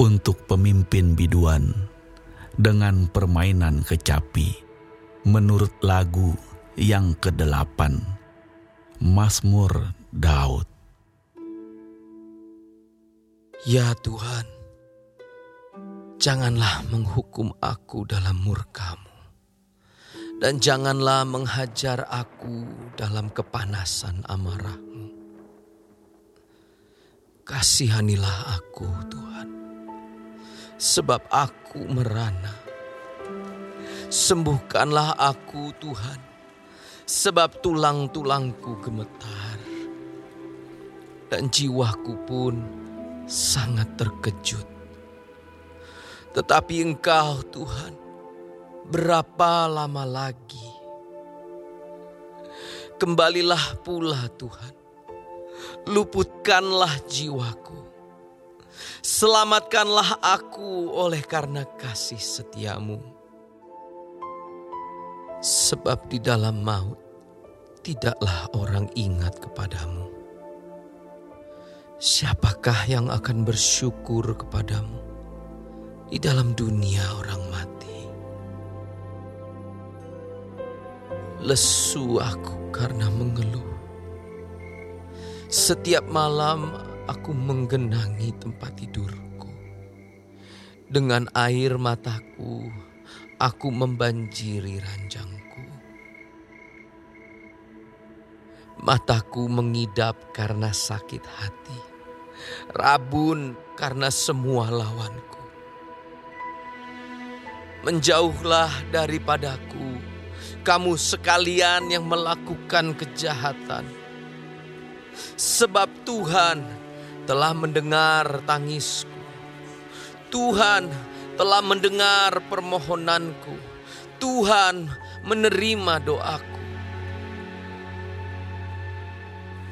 untuk pemimpin biduan dengan permainan kecapi menurut lagu yang kedelapan Mazmur Daud. Ya Tuhan, janganlah menghukum aku dalam murkamu, dan janganlah menghajar aku dalam kepanasan amarahmu. Kasihanilah aku Tuhan, sebab aku merana. Sembuhkanlah aku Tuhan, sebab tulang-tulangku gemetar. Dan jiwaku pun sangat terkejut. Tetapi Engkau, Tuhan, berapa lama lagi? Kembalilah pula, Tuhan. Luputkanlah jiwaku. Selamatkanlah aku oleh karena kasih setiamu. Sebab di dalam maut tidaklah orang ingat kepadamu. Siapakah yang akan bersyukur kepadamu di dalam dunia orang mati? Lesu aku karena mengeluh. Setiap malam aku menggenangi tempat tidurku. Dengan air mataku, aku membanjiri ranjangku. Mataku mengidap karena sakit hati rabun karena semua lawanku. Menjauhlah daripadaku, kamu sekalian yang melakukan kejahatan. Sebab Tuhan telah mendengar tangisku. Tuhan telah mendengar permohonanku. Tuhan menerima doaku.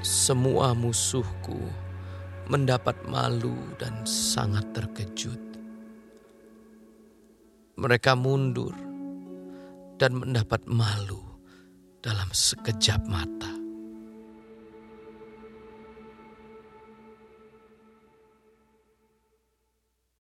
Semua musuhku mendapat malu dan sangat terkejut. Mereka mundur dan mendapat malu dalam sekejap mata.